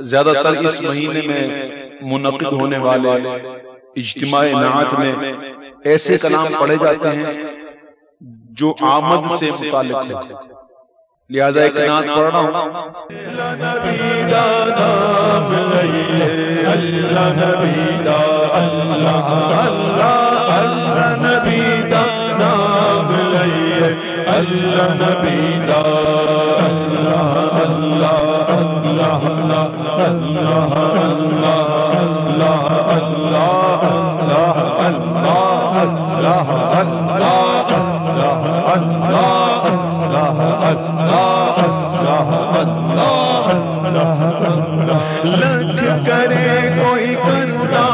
زیادہ تر اس مہینے میں منعقد ہونے والے اجتماع نعت میں ایسے کلام پڑھے جاتے ہیں جو آمد سے متعلق ہے لہذا ایک نعت پڑھ رہا ہوں۔ اللہ نبی دا اللہ اللہ اللہ اللہ اللہ اللہ اللہ اللہ اللہ اللہ اللہ لگ کرے کوئی کرنا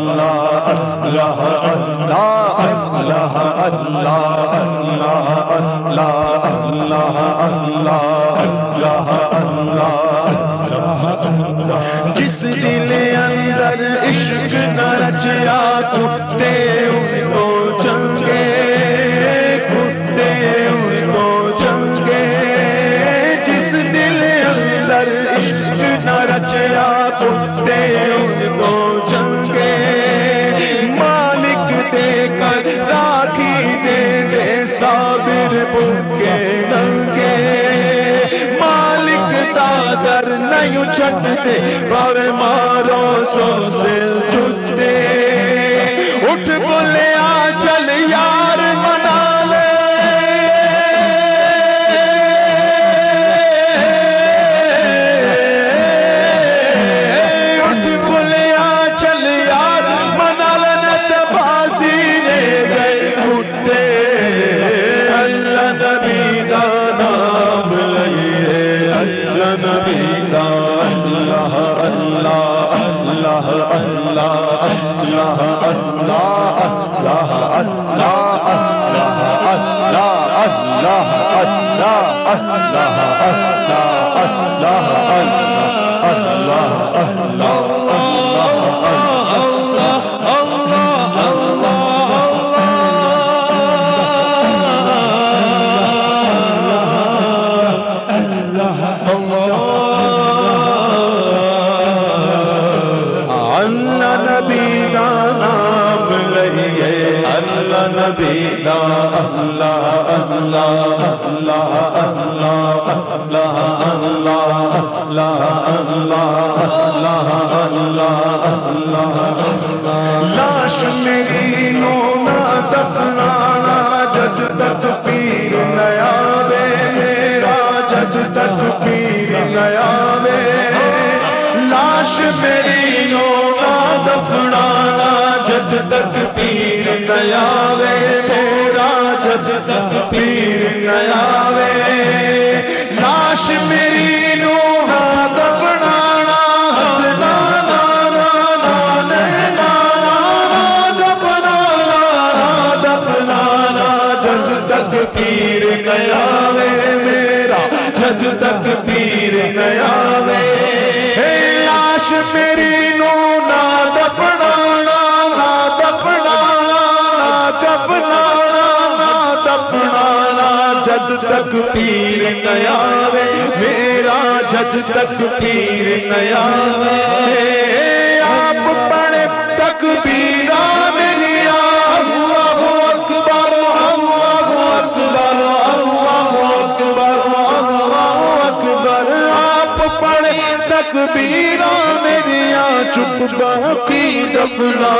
اللہ اللہ اللہ اللہ اللہ اللہ اللہ اللہ اللہ اللہ جس دل اندر عشق نہ رچیا کتے اس کو چنگے کتے اس کو چنگے جس دل اندر عشق نہ رچیا کتے اس کو بھوکے ننگے۔ مالک دادر نہیں چھٹتے باوے مارو سو سے چھتے اٹھ بولے آ چل اللہ اللہ اللہ اللہ اللہ اللہ اللہ اللہ اللہ اللہ اللہ اللہ لاش میری نو نہ دفنانا جد تک پیر نیا وے میرا جد تک پیر نیا وے لاش میری نو نہ دفنانا جد تک پیر نیا وے میرا جد تک پیر نیا وے لاش میری نو نا نا تک پیر نیا وے میرا جد تک پیر نیا وے لاش میری دفنانا دفنانا جد تک پیر نیا میرا جد تک پیر نیا آپ پڑے تک پیران لیا ہوا ہو اکبر، ہوا ہو اکبر، ہوا اکبر ہوا اکبر۔ آپ پڑے تک پیران لیا، چپ باقی دفنا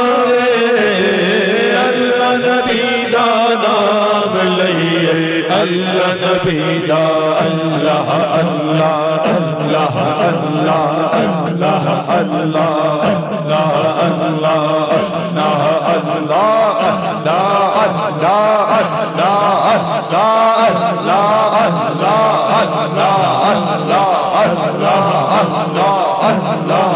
اللہ نبی دا نام لئیے اللہ نبی دا اللہ اللہ اللہ اللہ اللہ اللہ اللہ اللہ اللہ اللہ اللہ اللہ اللہ اللہ اللہ اللہ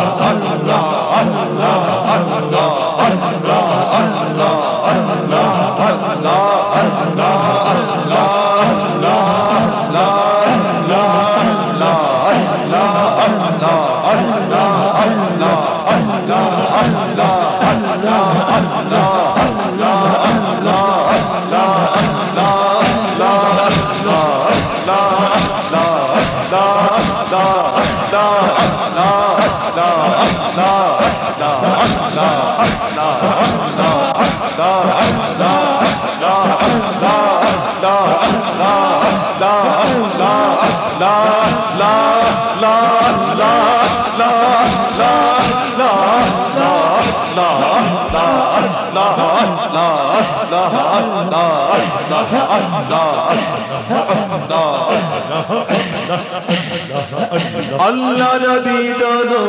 اللہ ربی دادا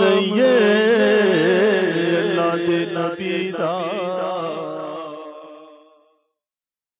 لئیے۔ نبی دا